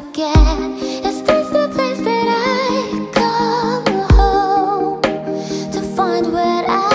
forget. Is this the place that I come home To find where I